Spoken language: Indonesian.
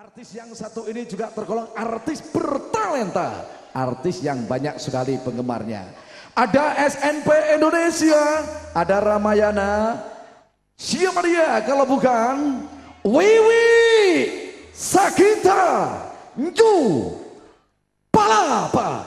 Artis yang satu ini juga tergolong artis bertalenta, artis yang banyak sekali penggemarnya. Ada SNP Indonesia, ada Ramayana, siapa dia kalau bukan Wiwi Sakita Nju Palapa.